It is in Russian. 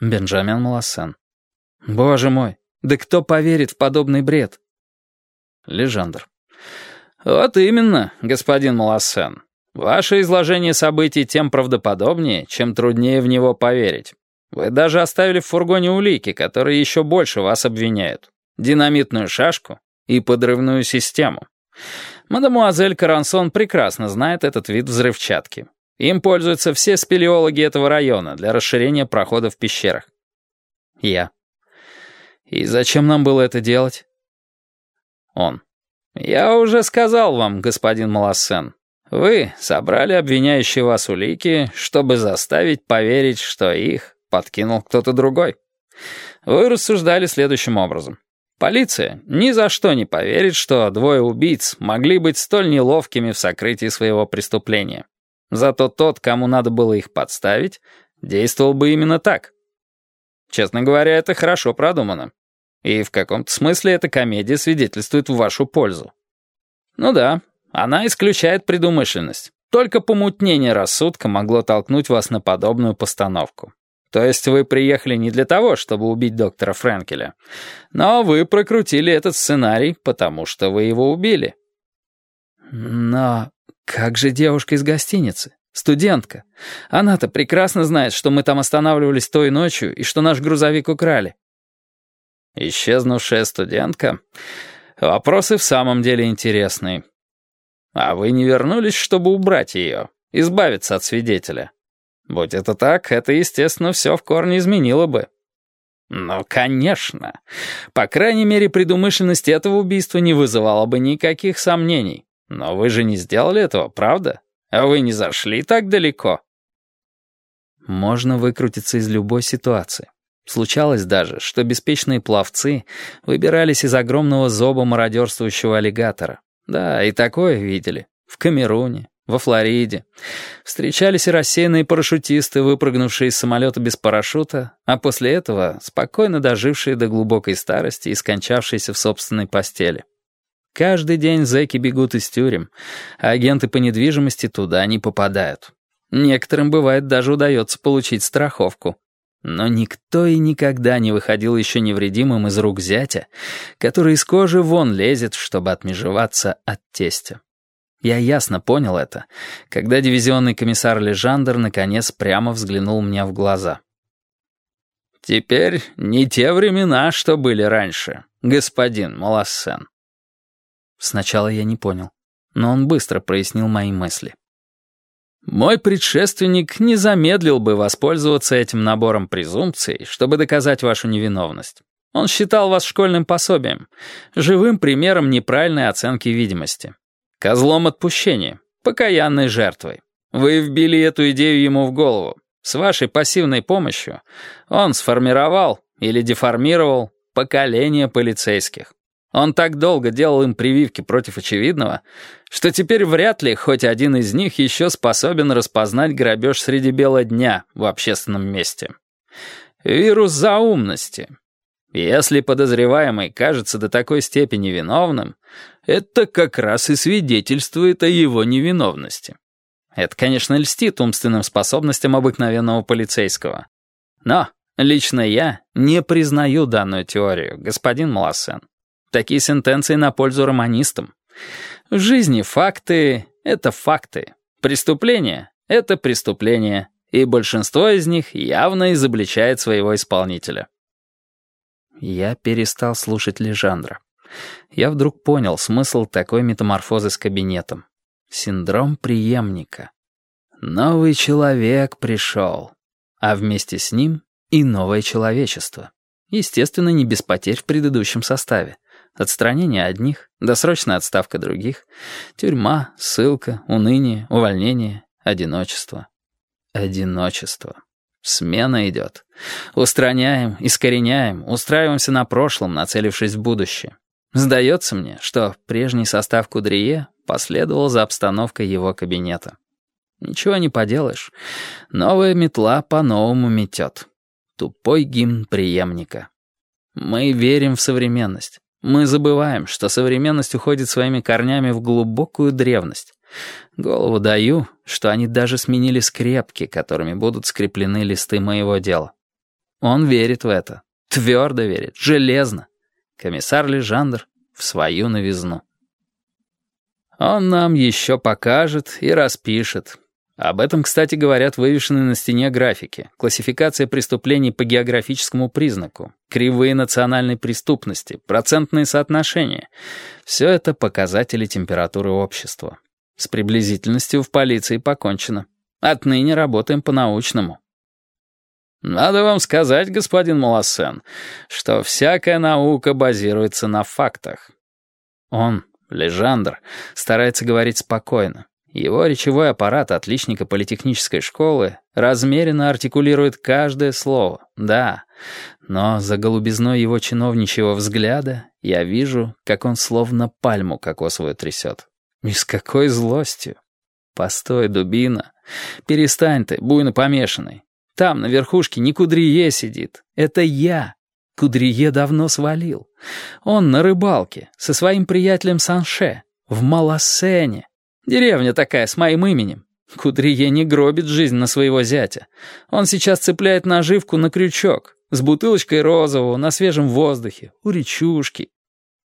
Бенджамин Малассен. «Боже мой, да кто поверит в подобный бред?» Лежандр. «Вот именно, господин Малассен. Ваше изложение событий тем правдоподобнее, чем труднее в него поверить. Вы даже оставили в фургоне улики, которые еще больше вас обвиняют. Динамитную шашку и подрывную систему. Мадемуазель Карансон прекрасно знает этот вид взрывчатки. Им пользуются все спелеологи этого района для расширения прохода в пещерах. Я. И зачем нам было это делать? Он. Я уже сказал вам, господин Малассен. Вы собрали обвиняющие вас улики, чтобы заставить поверить, что их подкинул кто-то другой. Вы рассуждали следующим образом. Полиция ни за что не поверит, что двое убийц могли быть столь неловкими в сокрытии своего преступления. Зато тот, кому надо было их подставить, действовал бы именно так. Честно говоря, это хорошо продумано. И в каком-то смысле эта комедия свидетельствует в вашу пользу. Ну да, она исключает предумышленность. Только помутнение рассудка могло толкнуть вас на подобную постановку. То есть вы приехали не для того, чтобы убить доктора Френкеля, но вы прокрутили этот сценарий, потому что вы его убили. Но как же девушка из гостиницы? Студентка. Она-то прекрасно знает, что мы там останавливались той ночью и что наш грузовик украли. Исчезнувшая студентка? Вопрос и в самом деле интересный. А вы не вернулись, чтобы убрать ее, избавиться от свидетеля? Будь это так, это, естественно, все в корне изменило бы. Ну, конечно. По крайней мере, предумышленность этого убийства не вызывала бы никаких сомнений. Но вы же не сделали этого, правда? А вы не зашли так далеко. Можно выкрутиться из любой ситуации. Случалось даже, что беспечные пловцы выбирались из огромного зоба мародерствующего аллигатора. Да, и такое видели. В Камеруне, во Флориде. Встречались и рассеянные парашютисты, выпрыгнувшие из самолета без парашюта, а после этого спокойно дожившие до глубокой старости и скончавшиеся в собственной постели. Каждый день зэки бегут из тюрем, а агенты по недвижимости туда не попадают. Некоторым, бывает, даже удается получить страховку. Но никто и никогда не выходил еще невредимым из рук зятя, который из кожи вон лезет, чтобы отмежеваться от тестя. Я ясно понял это, когда дивизионный комиссар Лежандр наконец прямо взглянул мне в глаза. «Теперь не те времена, что были раньше, господин Малассен». Сначала я не понял, но он быстро прояснил мои мысли. «Мой предшественник не замедлил бы воспользоваться этим набором презумпций, чтобы доказать вашу невиновность. Он считал вас школьным пособием, живым примером неправильной оценки видимости. Козлом отпущения, покаянной жертвой. Вы вбили эту идею ему в голову. С вашей пассивной помощью он сформировал или деформировал поколение полицейских. Он так долго делал им прививки против очевидного, что теперь вряд ли хоть один из них еще способен распознать грабеж среди бела дня в общественном месте. Вирус заумности. Если подозреваемый кажется до такой степени виновным, это как раз и свидетельствует о его невиновности. Это, конечно, льстит умственным способностям обыкновенного полицейского. Но лично я не признаю данную теорию, господин Малассен. Такие сентенции на пользу романистам. В жизни факты — это факты. Преступления — это преступления. И большинство из них явно изобличает своего исполнителя. Я перестал слушать Лежандра. Я вдруг понял смысл такой метаморфозы с кабинетом. Синдром преемника. Новый человек пришел, а вместе с ним и новое человечество. Естественно, не без потерь в предыдущем составе. Отстранение одних, досрочная отставка других, тюрьма, ссылка, уныние, увольнение, одиночество. Одиночество. Смена идет. Устраняем, искореняем, устраиваемся на прошлом, нацелившись в будущее. Сдается мне, что прежний состав Кудрие последовал за обстановкой его кабинета. Ничего не поделаешь. Новая метла по-новому метет. Тупой гимн преемника. Мы верим в современность. Мы забываем, что современность уходит своими корнями в глубокую древность. Голову даю, что они даже сменили скрепки, которыми будут скреплены листы моего дела. Он верит в это. Твердо верит, железно. Комиссар Лежандр в свою новизну. Он нам еще покажет и распишет. Об этом, кстати, говорят вывешенные на стене графики. Классификация преступлений по географическому признаку, кривые национальной преступности, процентные соотношения. Все это показатели температуры общества. С приблизительностью в полиции покончено. Отныне работаем по-научному. Надо вам сказать, господин Малосен, что всякая наука базируется на фактах. Он, Лежандр, старается говорить спокойно. Его речевой аппарат отличника политехнической школы размеренно артикулирует каждое слово, да, но за голубизной его чиновничьего взгляда я вижу, как он словно пальму кокосовую трясет. И с какой злостью! Постой, дубина, перестань ты, буйно помешанный. Там, на верхушке, не Кудрие сидит. Это я. Кудрие давно свалил. Он на рыбалке, со своим приятелем Санше, в Малосене. Деревня такая, с моим именем. Кудрие не гробит жизнь на своего зятя. Он сейчас цепляет наживку на крючок, с бутылочкой розового, на свежем воздухе, у речушки.